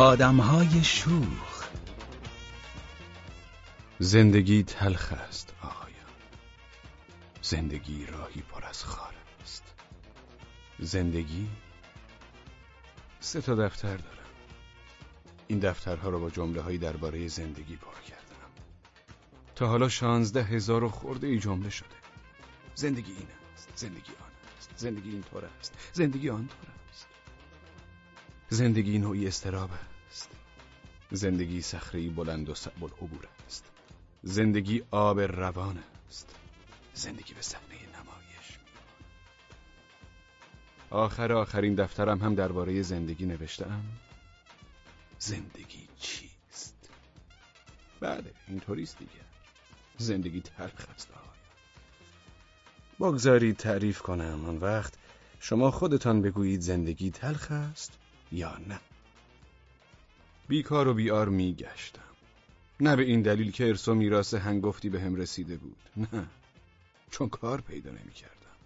آدمهای شوخ. زندگی تلخ است آقایان. زندگی راهی پر از خار است. زندگی سه تا دفتر دارم. این دفترها را با جمله هایی درباره زندگی پر کردم. تا حالا شانزده هزار و خورده ای جمله شده. زندگی این است زندگی آن است زندگی این طور است زندگی آن طور است. زندگی نوعی استراب است. زندگی صخره بلند و صعب العبور است. زندگی آب روان است. زندگی به صحنه نمایش. آخر آخرین دفترم هم درباره زندگی نوشتم. زندگی چیست؟ بله اینطوریست دیگه. زندگی تلخ است بگذارید تعریف کنم. آن وقت شما خودتان بگویید زندگی تلخ است یا نه. بیکار و بیار میگشتم. نه به این دلیل که ارث و میراث هنگفتی به هم رسیده بود. نه چون کار پیدا نمی کردم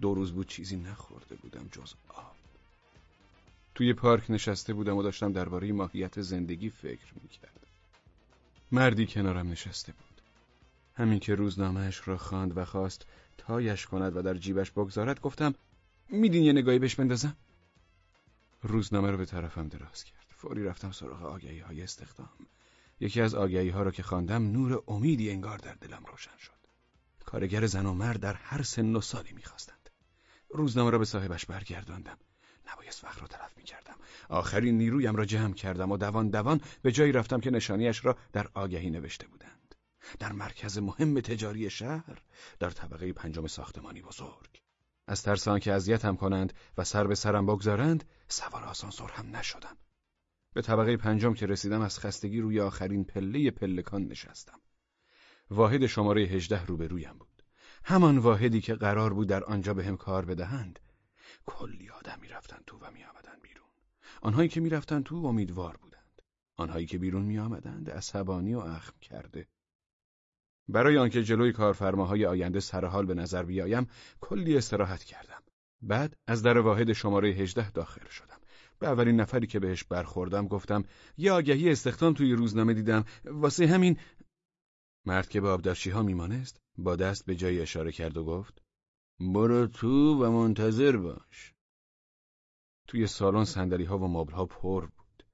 دو روز بود چیزی نخورده بودم جز آب. توی پارک نشسته بودم و داشتم درباره ماهیت زندگی فکر می‌کردم. مردی کنارم نشسته بود. همین که روزنامهش را خواند و خواست تایش کند و در جیبش بگذارد گفتم میدین یه نگاهی بهش بندازم؟ روزنامه رو به طرفم دراز کرد. فوری رفتم سراغ آگهی های استخدام. یکی از آگهی ها را که خواندم نور امیدی انگار در دلم روشن شد. کارگر زن و مرد در هر سن و سالی می‌خواستند. روزنامه را به صاحبش برگرداندم. نبایست وقت را تلف می‌کردم. آخرین نیرویم را جمع کردم و دوان دوان به جایی رفتم که نشانیش را در آگهی نوشته بودند. در مرکز مهم تجاری شهر در طبقه پنجم ساختمانی بزرگ. از ترس آنکه اذیتم کنند و سر به سرم بگذارند سوار آسانسور هم نشدم. به طبقه پنجم که رسیدم از خستگی روی آخرین پله پلکان نشستم. واحد شماره هجده روبرویم بود. همان واحدی که قرار بود در آنجا به هم کار بدهند کلی آدم می‌رفتند تو و میآمدند بیرون. آنهایی که می‌رفتند تو امیدوار بودند. آنهایی که بیرون میآمدند عصبانی و اخم کرده. برای آنکه جلوی کارفرماهای آینده سرحال به نظر بیایم کلی استراحت کردم. بعد از در واحد شماره 18 داخل شدم. به اولین نفری که بهش برخوردم گفتم یه آگهی استخدام توی روزنامه دیدم. واسه همین مرد که به آبدارچی ها میمانست با دست به جای اشاره کرد و گفت برو تو و منتظر باش. توی سالن سندلی ها و مبل ها پر بود.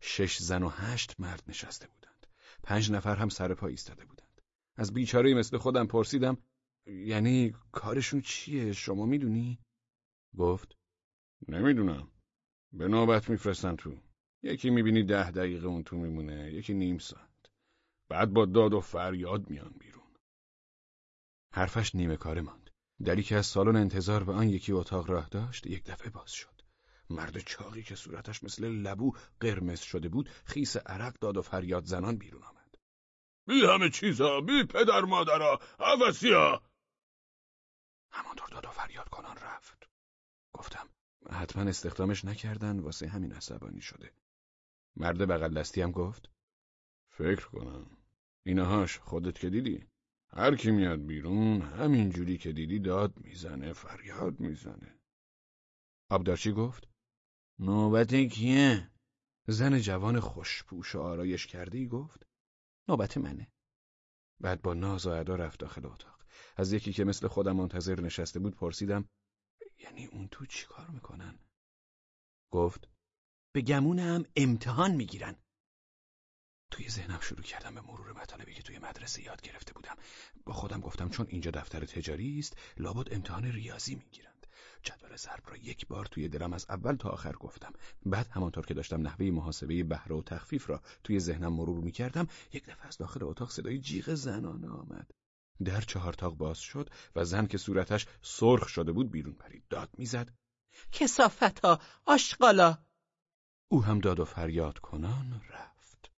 شش زن و هشت مرد نشسته بودند. پنج نفر هم سر پا ایستاده بودند. از بیچاره مثل خودم پرسیدم یعنی کارشون چیه؟ شما می‌دونی؟ گفت نمی‌دونم. به نوبت میفرستن تو. یکی می‌بینی ده دقیقه اون تو میمونه یکی نیم ساعت. بعد با داد و فریاد میان بیرون. حرفش نیمه کاره ماند. دری که از سالن انتظار به آن یکی اتاق راه داشت یک دفعه باز شد. مرد چاقی که صورتش مثل لبو قرمز شده بود خیس عرق داد و فریاد زنان بیرون آمد. بی همه چیزا بی پدر مادرا عوضیا! همانطور داد و فریاد کنان رفت. گفتم حتما استخدامش نکردن واسه همین عصبانی شده. مرد بغل دستی هم گفت فکر کنم. اینهاش خودت که دیدی. هر کی میاد بیرون همین جوری که دیدی داد می‌زنه فریاد می‌زنه. آبدارچی گفت نوبت کیه؟ زن جوان خوشپوش و آرایش کرده ای گفت نوبت منه. بعد با ناز و ادا رفت داخل اتاق. از یکی که مثل خودم منتظر نشسته بود پرسیدم یعنی اون تو چی کار می‌کنن؟ گفت به گمون هم امتحان می‌گیرن. توی ذهنم شروع کردم به مرور مطالبی که توی مدرسه یاد گرفته بودم. با خودم گفتم چون اینجا دفتر تجاری است لابد امتحان ریاضی می‌گیرن جدول ضرب را یک بار توی دلم از اول تا آخر گفتم. بعد همانطور که داشتم نحوه محاسبه بهره و تخفیف را توی ذهنم مرور می کردم یک دفعه از داخل اتاق صدای جیغ زنانه آمد. در چهارتاق باز شد و زن که صورتش سرخ شده بود بیرون پرید. داد می‌زد. کسافتا آشقالا او هم داد و فریاد کنان رفت.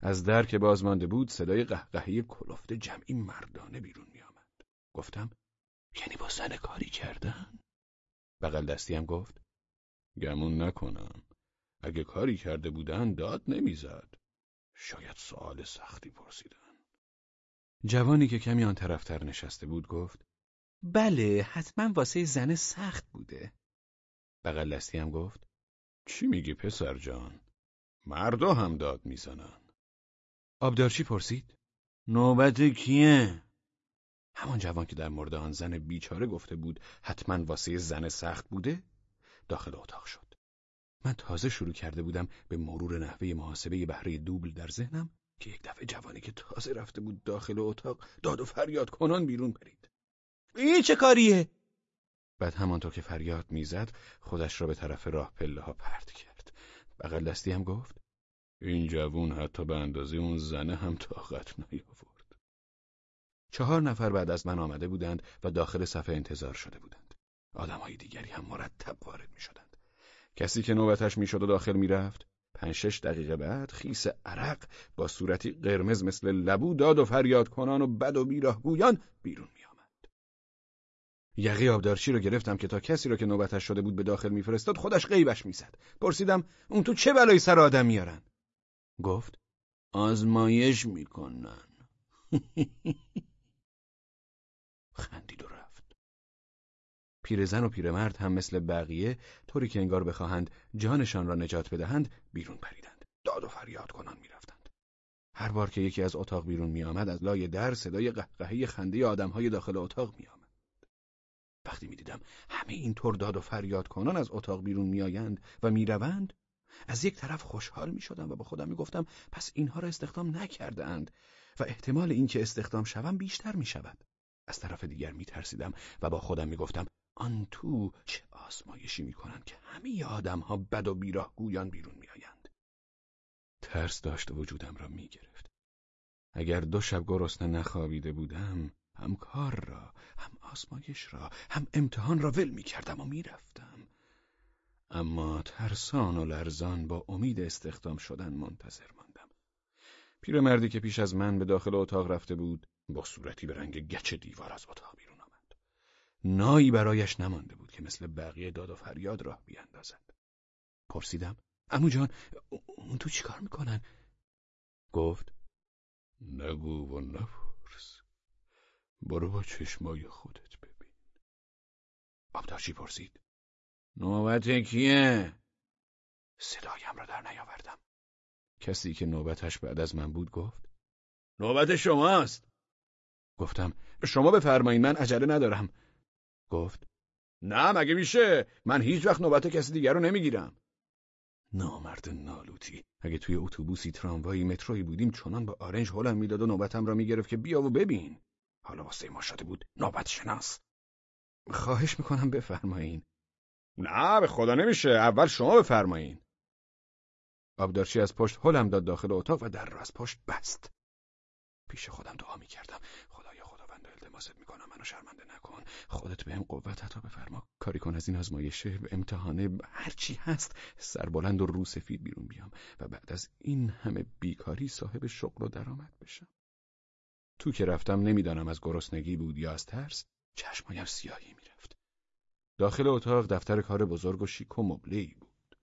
از در که باز مانده بود صدای قهقهی کلفت جمعی مردانه بیرون می آمد. گفتم یعنی با زن کاری کردن؟ بغل دستیم گفت گمون نکنم. اگه کاری کرده بودن داد نمی‌زد. شاید سوال سختی پرسیدن. جوانی که کمی آن طرفتر نشسته بود گفت بله حتما واسه زن سخت بوده بغل دستیم گفت چی میگی پسر جان؟ مردا هم داد می‌زنن آبدارچی پرسید نوبت کیه؟ همان جوان که در مورد آن زن بیچاره گفته بود حتما واسه زن سخت بوده داخل اتاق شد من تازه شروع کرده بودم به مرور نحوه محاسبه بهره دوبل در ذهنم که یک دفعه جوانی که تازه رفته بود داخل اتاق داد و فریاد کنان بیرون پرید این چه کاریه؟ بعد همانطور که فریاد می‌زد خودش را به طرف راه پله ها پرت کرد. بغل دستی هم گفت این جوون حتی به اندازه اون زنه هم طاقت نیاورد. چهار نفر بعد از من آمده بودند و داخل صفحه انتظار شده بودند. آدمهای دیگری هم مرتب وارد می شدند کسی که نوبتش می‌شد و داخل می‌رفت پنج شش دقیقه بعد خیس عرق با صورتی قرمز مثل لبو داد و فریاد کنان و بد و بیراه گویان بیرون می آمد. یقی آبدارچی رو گرفتم که تا کسی رو که نوبتش شده بود به داخل میفرستاد خودش غیبش می‌زد. پرسیدم اون تو چه بلایی سر آدم میارن؟ گفت آزمایش می‌کنن. خندید. پیرزن و پیرمرد هم مثل بقیه طوری که انگار بخواهند جانشان را نجات بدهند بیرون پریدند. داد و فریاد کنان می‌رفتند. هر بار که یکی از اتاق بیرون میآمد از لای در صدای قهقهه خنده آدمهای داخل اتاق میآمد. وقتی می‌دیدم همه اینطور داد و فریاد کنان از اتاق بیرون میآیند و می‌روند از یک طرف خوشحال می شدم و با خودم می گفتم پس اینها را استخدام نکرده اند و احتمال اینکه استخدام شوم بیشتر می شود. از طرف دیگر می ترسیدم و با خودم می گفتم آن تو چه آزمایشی می کنند که همه آدم ها بد و بیراه گویان بیرون می آیند. ترس داشت وجودم را می گرفت. اگر دو شب گرسنه نخوابیده بودم هم کار را هم آزمایش را هم امتحان را ول می کردم و می رفتم. اما ترسان و لرزان با امید استخدام شدن منتظر ماندم. پیرمردی که پیش از من به داخل اتاق رفته بود با صورتی به رنگ گچ دیوار از اتاق بیرون. نایی برایش نمانده بود که مثل بقیه داد و فریاد راه بیاندازد. پرسیدم امو جان اون تو چیکار می‌کنن؟ گفت نگو و نپرس برو با چشمای خودت ببین آبدارچی پرسید نوبت کیه؟ صدایم را در نیاوردم. کسی که نوبتش بعد از من بود گفت نوبت شماست. گفتم شما بفرمایید من عجله ندارم. گفت. نه مگه میشه؟ من هیچ وقت نوبت کسی دیگر رو نمی‌گیرم. نامرد نالوتی. اگه توی اتوبوسی تراموایی متروی بودیم چنان با آرنج هلم می‌داد و نوبتم را می‌گرفت که بیا و ببین. حالا واسه ما شده بود نوبت شناس. خواهش می‌کنم بفرمایین. نه به خدا نمیشه. اول شما بفرمایین. آبدارچی از پشت هلم داد داخل اتاق و در را از پشت بست. پیش خودم دعا می‌کردم. التماست می‌کنم. منو شرمنده نکن. خودت بهم قوت عطا بفرما. کاری کن از این آزمایشه امتحانه. هرچی هست سربلند و رو سفید بیرون بیام و بعد از این همه بیکاری صاحب شغل و درآمد بشم. تو که رفتم نمی‌دانم از گرسنگی بود یا از ترس چشمایم سیاهی می‌رفت. داخل اتاق دفتر کار بزرگ و شیک و مبله‌ای بود.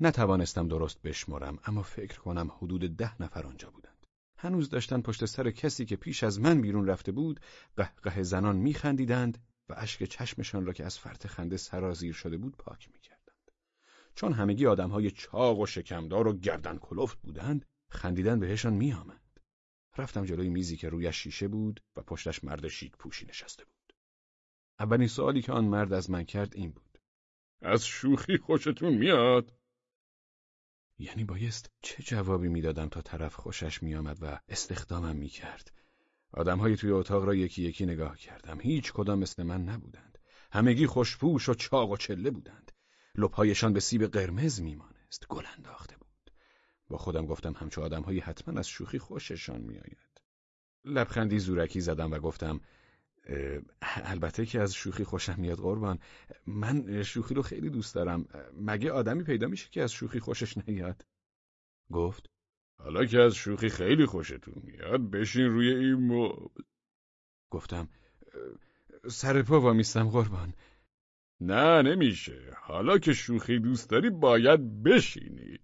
نتوانستم درست بشمرم اما فکر کنم حدود ده نفر آنجا بودند. هنوز داشتن پشت سر کسی که پیش از من بیرون رفته بود قهقه زنان میخندیدند و اشک چشمشان را که از فرط خنده سرازیر شده بود پاک می‌کردند. چون همگی آدمهای چاق و شکمدار و گردن کلفت بودند خندیدن بهشان میآمد. رفتم جلوی میزی که رویش شیشه بود و پشتش مرد شیک پوشی نشسته بود. اولین سوالی که آن مرد از من کرد این بود. از شوخی خوشتون میاد؟ یعنی بایست چه جوابی می‌دادم تا طرف خوشش میآمد و استخدامم می‌کرد. آدمهای توی اتاق را یکی یکی نگاه کردم. هیچ کدام مثل من نبودند. همگی خوشپوش و چاق و چله بودند. لپهایشان به سیب قرمز میمانست. گل انداخته بود. با خودم گفتم همچو آدمهایی حتما از شوخی خوششان میآید. لبخندی زورکی زدم و گفتم البته که از شوخی خوشم میاد قربان. من شوخی رو خیلی دوست دارم. مگه آدمی پیدا میشه که از شوخی خوشش نیاد؟ گفت حالا که از شوخی خیلی خوشتون میاد بشین روی این مبل گفتم سر پا وامیستم قربان. نه نمیشه. حالا که شوخی دوست داری باید بشینی.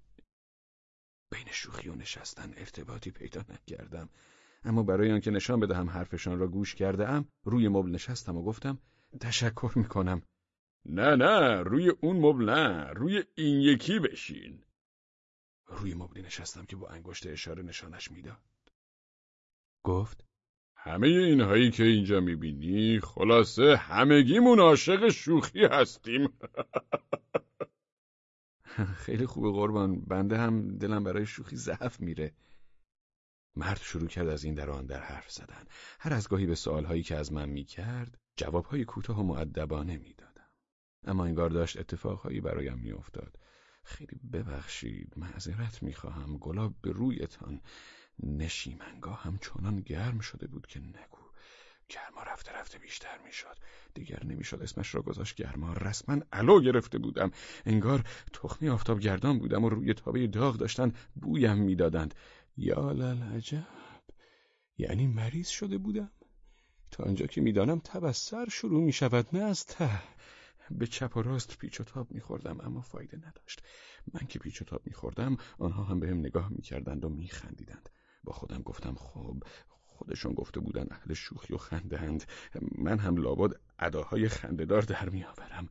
بین شوخی و نشستن ارتباطی پیدا نکردم. اما برای آنکه نشان بدهم حرفشان را گوش کرده ام روی مبل نشستم و گفتم تشکر می‌کنم. نه نه روی اون مبل نه روی این یکی بشین. روی مبلی نشستم که با انگشت اشاره نشانش می‌داد. گفت همه اینهایی که اینجا می‌بینی خلاصه همگیمون عاشق شوخی هستیم. خیلی خوبه قربان بنده هم دلم برای شوخی ضعف میره. مرد شروع کرد از این در آن در حرف زدن. هر از گاهی به سوالهایی که از من می‌کرد جوابهای کوتاه و معدبانه می‌دادم. اما انگار داشت اتفاقهایی برایم میافتاد. خیلی ببخشید معذرت می‌خواهم. گلاب به رویتان نشیمنگاه هم چنان گرم شده بود که نگو. گرما رفته رفته بیشتر می‌شد. دیگر نمی‌شد اسمش را گذاشت گرما. رسما علو گرفته بودم. انگار تخمی آفتاب گردان بودم و روی تابه داغ داشتن بویم می‌دادند. یا عجب. یعنی مریض شده بودم. تا آنجا که می‌دانم تب از سر شروع می شود نه از ته. به چپ و راست پیچ و تاب میخوردم اما فایده نداشت. من که پیچ و تاب میخوردم آنها هم بهم نگاه می‌کردند و میخندیدند. با خودم گفتم خب خودشون گفته بودن اهل شوخی و خندهند من هم لابد اداهای خندهدار در میآورم.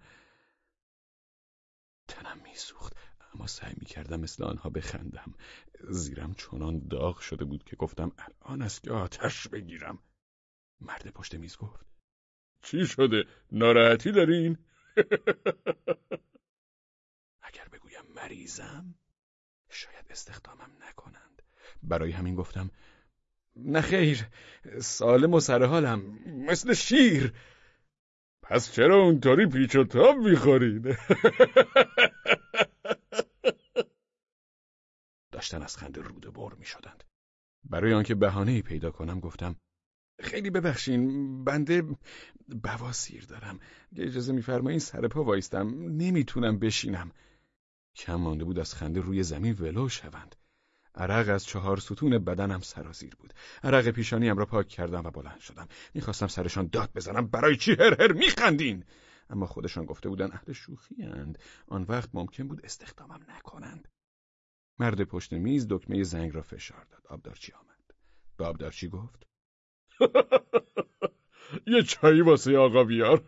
تنم میسوخت. اما سعی می‌کردم مثل آنها بخندم زیرم چنان داغ شده بود که گفتم الان است که آتش بگیرم مرد پشت میز گفت چی شده؟ ناراحتی دارین؟ اگر بگویم مریضم شاید استخدامم نکنند برای همین گفتم نه خیر سالم و سرحالم مثل شیر پس چرا اونطوری پیچ و تاب می‌خورید؟ داشتن از خنده روده بر می‌شدند. برای آنکه بهانه‌ای پیدا کنم گفتم خیلی ببخشین بنده بواسیر دارم. اجازه میفرمایین سر پا وایستم. نمی‌تونم بشینم. کم مانده بود از خنده روی زمین ولو شوند. عرق از چهار ستون بدنم سرازیر بود. عرق پیشانیم را پاک کردم و بلند شدم. می‌خواستم سرشان داد بزنم. برای چی هر هر میخندین؟ اما خودشان گفته بودن اهل شوخی اند. آن وقت ممکن بود استخدامم نکنند. مرد پشت میز دکمه زنگ را فشار داد آبدارچی آمد به آبدارچی گفت یه چایی واسه آقا بیار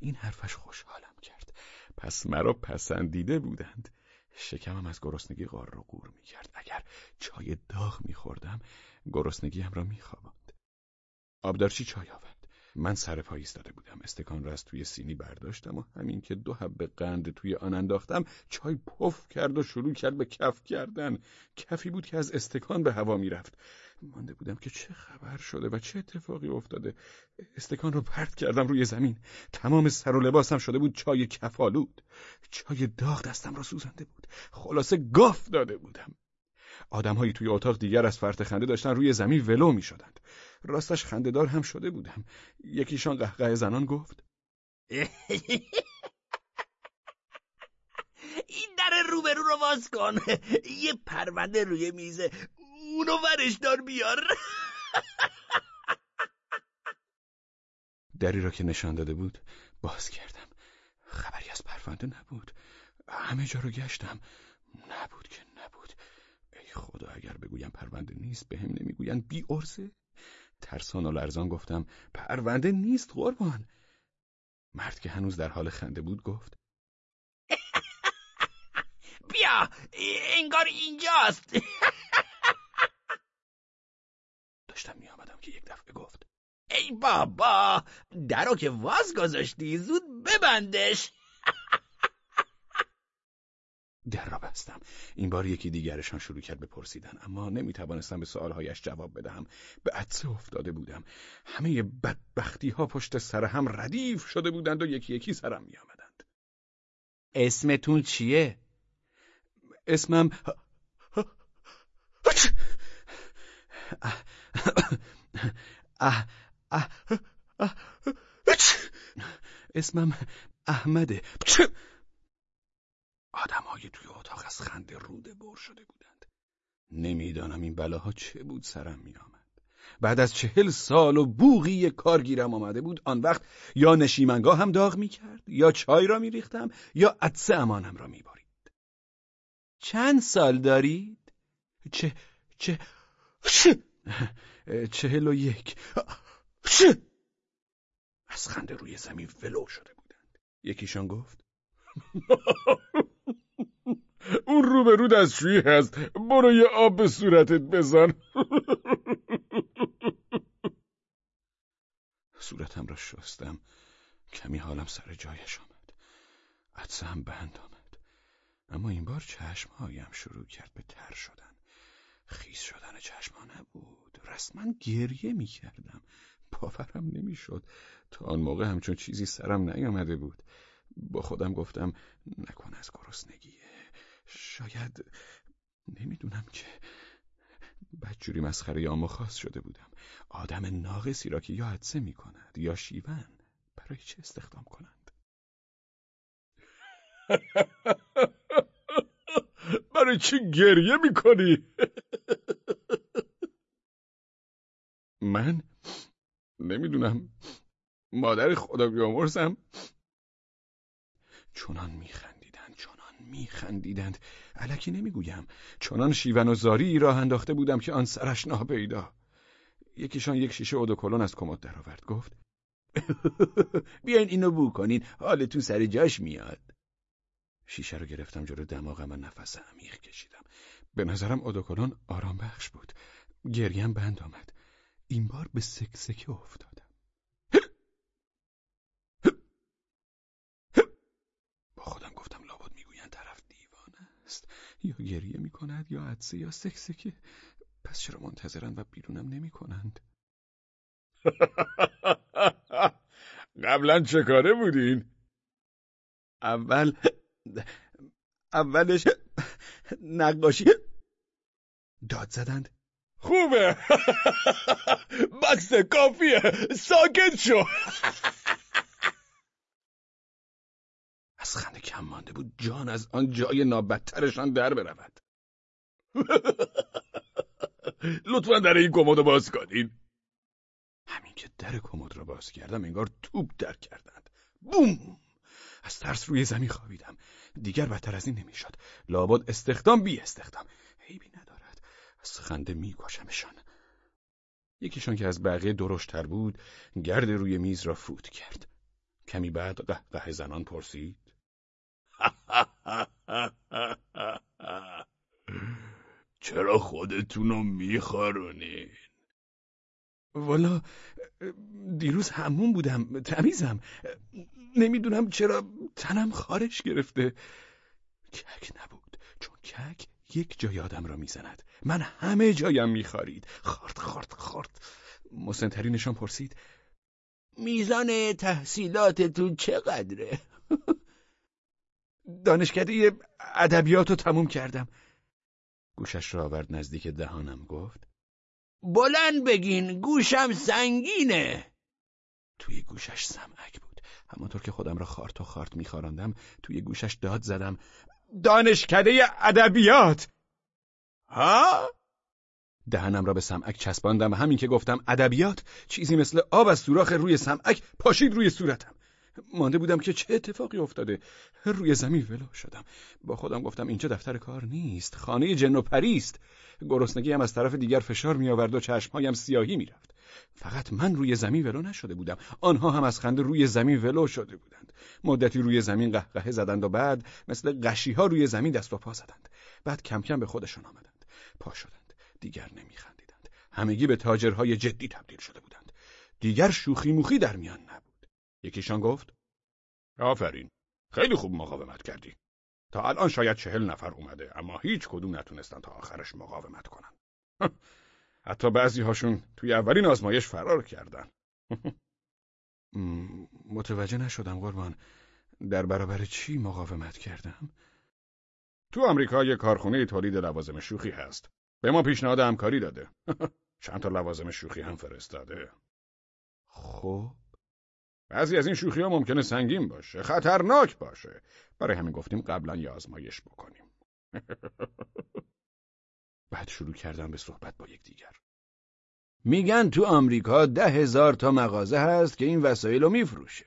این حرفش خوشحالم کرد پس مرا پسندیده بودند شکمم از گرسنگی غار رو گور می کرد. اگر چای داغ می خوردم گرسنگیم را می خوابند. آبدارچی چای آورد. من سر پای ایستاده بودم. استکان را از توی سینی برداشتم و همین که دو حبه قند توی آن انداختم چای پف کرد و شروع کرد به کف کردن. کفی بود که از استکان به هوا می‌رفت. مانده بودم که چه خبر شده و چه اتفاقی افتاده استکان رو پرت کردم روی زمین تمام سر و لباسم شده بود چای کفالود چای داغ دستم را سوزنده بود خلاصه گاف داده بودم آدمهایی توی اتاق دیگر از فرط خنده داشتن روی زمین ولو می شدند راستش خندهدار هم شده بودم. یکیشان قهقه زنان گفت. این در روبرو رو باز کن. یه پرونده روی میزه. اونو ورش دار بیار. دری را که نشان داده بود باز کردم. خبری از پرونده نبود. همه جا رو گشتم. نبود که نبود. ای خدا اگر بگویم پرونده نیست به هم نمی‌گویند. بی ارزه ترسان و لرزان گفتم پرونده نیست قربان. مرد که هنوز در حال خنده بود گفت بیا انگار اینجاست. داشتم می آمدم که یک دفعه گفت ای بابا درو که واز گذاشتی زود ببندش. در را بستم این بار یکی دیگرشان شروع کرد به پرسیدن اما نمی توانستم به سوالهایش جواب بدهم به عدسه افتاده بودم همه بدبختی ها پشت سر هم ردیف شده بودند و یکی یکی سرم می آمدند اسمتون چیه؟ اسمم اسمم احمده آدمهای توی اتاق از خنده روده بر شده بودند نمی‌دانم این بلاها چه بود سرم می آمد. بعد از چهل سال و بوغی کارگیرم آمده بود آن وقت یا نشیمنگاه هم داغ می کرد یا چای را می ریختم یا عدسه امانم را می بارید. چند سال دارید؟ چه چه چهل و یک از خنده روی زمین ولو شده بودند یکیشان گفت اون رو به رو دستشویی هست. برو یه آب به صورتت بزن. صورتم را شستم. کمی حالم سر جایش آمد. عدسه هم بند آمد. اما این بار چشمهایم شروع کرد به تر شدن. خیز شدن چشمها نبود. رسما گریه می کردم. باورم نمی‌شد تا آن موقع همچون چیزی سرم نیامده بود. با خودم گفتم نکن از گرسنگیه شاید نمی‌دونم که بدجوری مسخره یا خاص شده بودم. آدم ناقصی را که یا عدسه می کند یا شیون برای چه استخدام کنند؟ برای چی گریه می‌کنی؟ من نمی‌دونم. مادر خدا بیامرزم. چنان چنان میخندیدند. علکی نمی‌گویم. چنان شیون و زاری راه انداخته بودم که آن سرش ناپیدا. یکیشان یک شیشه اودوکلون از کمد درآورد. گفت بیاین اینو بو کنین. حالتون سر جاش میاد. شیشه رو گرفتم جلو دماغم و نفس عمیق کشیدم. به نظرم اودوکلون آرام بخش بود. گریم بند آمد. این بار به سکسکه افتادم با خودم گفتم لابد می‌گویند طرف دیوانه است. یا گریه می‌کند یا عدسه یا سکسکه پس چرا منتظرند و بیرونم نمی‌کنند؟ قبلا چه کاره بودین؟ اول اولش نقاشی داد زدند. خوبه. بکس کافیه. ساکت شو. خنده کم مانده بود. جان از آن جای نابدترشان در برود. لطفا در این کمد باز کنین. همین که در کمد را باز کردم انگار توپ در کردند. بوم! از ترس روی زمین خوابیدم. دیگر بدتر از این نمی‌شد. لابد استخدام بی استخدام. عیبی ندارد. از خنده میکشمشان. یکیشان که از بقیه درشتر بود گرد روی میز را فوت کرد. کمی بعد قهقه زنان پرسید. چرا خودتونو میخارونین؟ والا دیروز همون بودم تمیزم. نمی‌دونم چرا تنم خارش گرفته. کک نبود چون کک یک جای آدم را می‌زند. من همه جایم میخارید خارد خارد خارد. مسنترینشان پرسید. میزان تحصیلاتتون چقدره؟ دانشکده ادبیات رو تموم کردم. گوشش را آورد نزدیک دهانم گفت بلند بگین گوشم سنگینه. توی گوشش سمعک بود. همانطور که خودم را خارت و خارت میخاراندم توی گوشش داد زدم دانشکده ادبیات. ها؟ دهنم را به سمعک چسباندم و همین که گفتم ادبیات چیزی مثل آب از سوراخ روی سمعک پاشید روی صورتم. مانده بودم که چه اتفاقی افتاده. روی زمین ولو شدم. با خودم گفتم اینجا دفتر کار نیست. خانه جن و پریست گرسنگی هم از طرف دیگر فشار می آورد و چشمهایم سیاهی می‌رفت. فقط من روی زمین ولو نشده بودم. آنها هم از خنده روی زمین ولو شده بودند. مدتی روی زمین قهقهه زدند و بعد مثل قشی ها روی زمین دست و پا زدند. بعد کم کم به خودشان آمدند. پا شدند. دیگر نمیخندیدند. همگی به تاجرهای جدی تبدیل شده بودند. دیگر شوخی موخی در میان نبود. یکیشان گفت آفرین خیلی خوب مقاومت کردی. تا الان شاید چهل نفر اومده اما هیچ کدوم نتونستن تا آخرش مقاومت کنن. حتی بعضی هاشون توی اولین آزمایش فرار کردن. متوجه نشدم قربان. در برابر چی مقاومت کردم؟ تو آمریکا یه کارخونه تولید لوازم شوخی هست. به ما پیشنهاد همکاری داده. چند تا لوازم شوخی هم فرستاده. خب؟ بعضی از این شوخی ها ممکنه سنگین باشه خطرناک باشه. برای همین گفتیم قبلا یه آزمایش بکنیم. بعد شروع کردم به صحبت با یکدیگر. میگن تو آمریکا ده هزار تا مغازه هست که این وسایل رو میفروشه.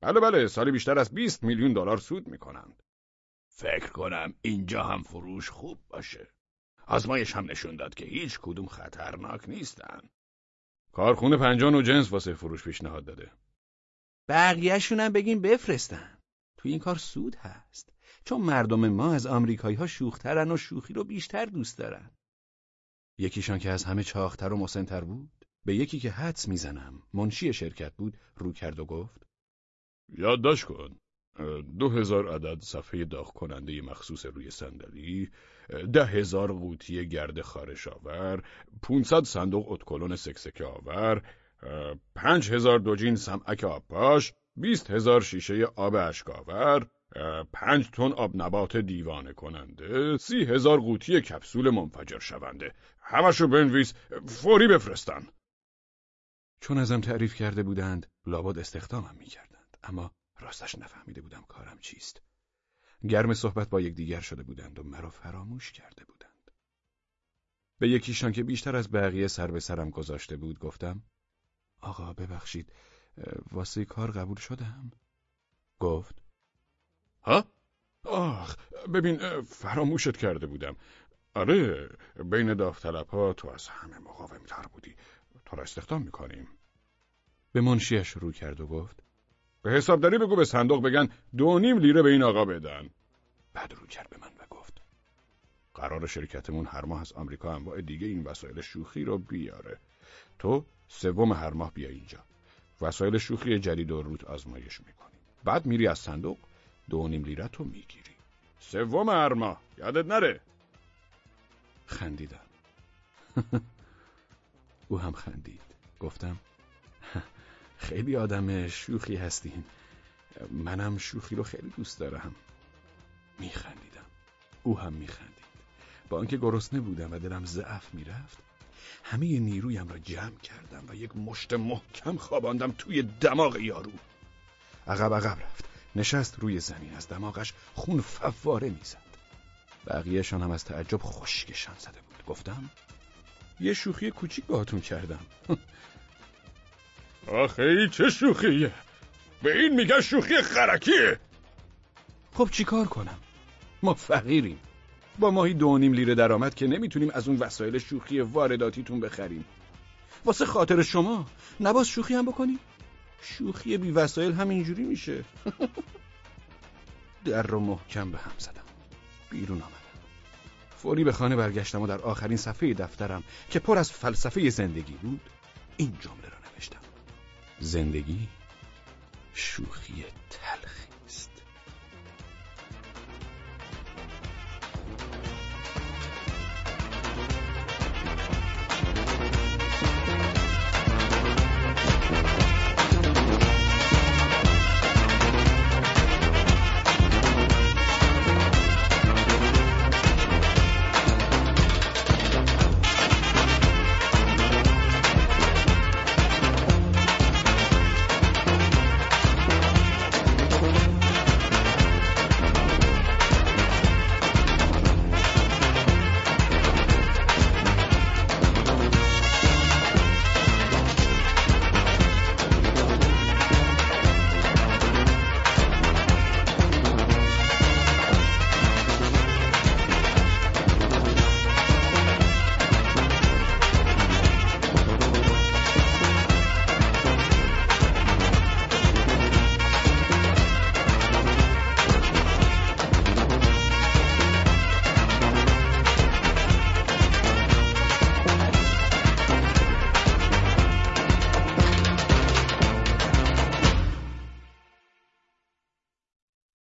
بله بله سالی بیشتر از 20 میلیون دلار سود می‌کنند. فکر کنم اینجا هم فروش خوب باشه. آزمایش هم نشون داد که هیچ کدوم خطرناک نیستن. کارخونه پنجان و جنس واسه فروش پیشنهاد داده. بقیهشون هم بگیم بفرستن تو این کار سود هست چون مردم ما از آمریکایی ها شوخترن و شوخی رو بیشتر دوست دارن. یکیشان که از همه چاختر و مسنتر بود به یکی که حدس می‌زنم منشی شرکت بود رو کرد و گفت یادداشت کن دو هزار عدد صفحه داغ کننده مخصوص روی صندلی ده هزار قوطی گرد خارش آور 500 صندوق اتکلون سکسکه آور پنج هزار دوجین سمعک آبپاش بیست هزار شیشه آب اشکاور پنج تن آب نبات دیوانه کننده سی هزار قوطی کپسول منفجر شونده. همشو بنویس فوری بفرستن. چون ازم تعریف کرده بودند لابد استخدامم می‌کردند. اما راستش نفهمیده بودم کارم چیست. گرم صحبت با یکدیگر شده بودند و مرا فراموش کرده بودند. به یکیشان که بیشتر از بقیه سر به سرم گذاشته بود گفتم آقا ببخشید واسه کار قبول شدم؟ گفت. ها؟ آخ ببین فراموشت کرده بودم. آره بین داوطلب ها تو از همه مقاومتر بودی. تو را استخدام می‌کنیم. به منشیش شروع کرد و گفت. به حسابداری بگو به صندوق بگن دو نیم لیره به این آقا بدن. بعد رو کرد به من و گفت. قرار شرکتمون هر ماه از آمریکا انواع دیگه این وسایل شوخی رو بیاره. تو سوم هر ماه بیا اینجا. وسایل شوخی جدید و روت آزمایش می‌کنی. بعد میری از صندوق دو نیم لیره تو می‌گیری. سوم هر ماه. یادت نره. خندیدم. او هم خندید. گفتم خیلی آدم شوخی هستین. منم شوخی رو خیلی دوست دارم. میخندیدم. او هم میخندید. با آنکه گرسنه بودم و دلم ضعف می‌رفت همه نیرویم را جمع کردم و یک مشت محکم خواباندم توی دماغ یارو. عقب عقب رفت. نشست روی زمین. از دماغش خون فواره می‌زد. بقیهشان هم از تعجب خشکشان زده بود. گفتم یه شوخی کوچیک باهاتون کردم. آخه ای چه شوخیه به این میگن شوخی خرکیه خب چیکار کنم؟ ما فقیریم. با ماهی دو نیم لیره درآمد که نمی‌تونیم از اون وسایل شوخی وارداتیتون بخریم. واسه خاطر شما نباز شوخی هم بکنیم. شوخی بی وسایل هم اینجوری میشه. در رو محکم به هم زدم. بیرون آمدم. فوری به خانه برگشتم و در آخرین صفحه دفترم که پر از فلسفه زندگی بود این جمله را نوشتم. زندگی شوخی تلخی.